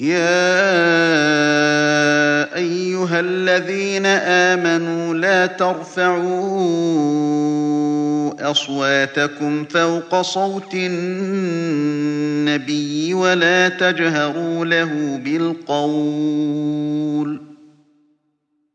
يا أيها الذين آمنوا لا ترفعوا أصواتكم فوق صوت النبي ولا تجهروا له بالقول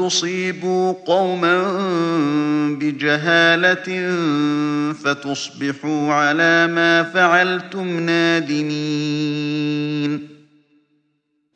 تصيبوا قوما بجهالة فتصبحوا على ما فعلتم نادمين.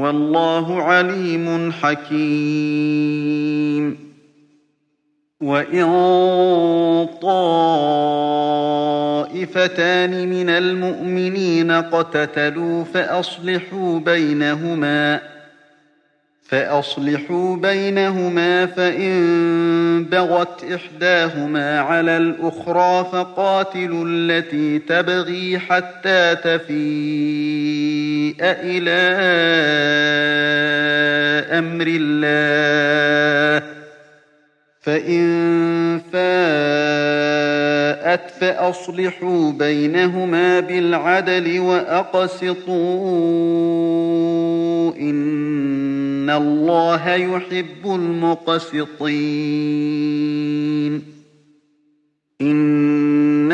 والله عليم حكيم. وإن طائفتان من المؤمنين قتتلوا فأصلحوا بينهما فأصلحوا بينهما فإن بغت إحداهما على الأخرى فقاتلوا التي تبغي حتى تفيء إلى أمر الله فإن فاءت فأصلحوا بينهما بالعدل وأقسطوا إن الله يحب المقسطين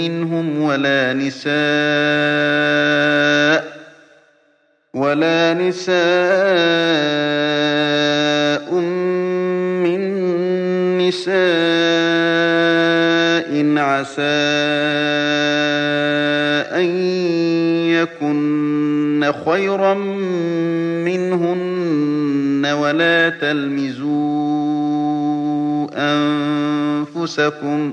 منهم ولا نساء ولا نساء من نساء عسى أن يكن خيرا منهن ولا تلمزوا أنفسكم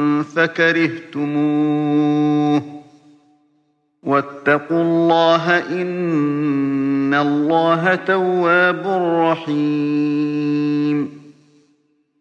فكرهتموه. واتقوا الله إن الله تواب رحيم.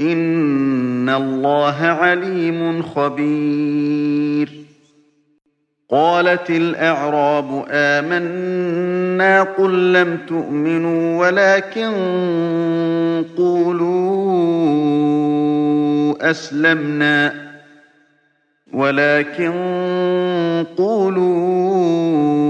إن الله عليم خبير. قالت الأعراب آمنا قل لم تؤمنوا ولكن قولوا أسلمنا ولكن قولوا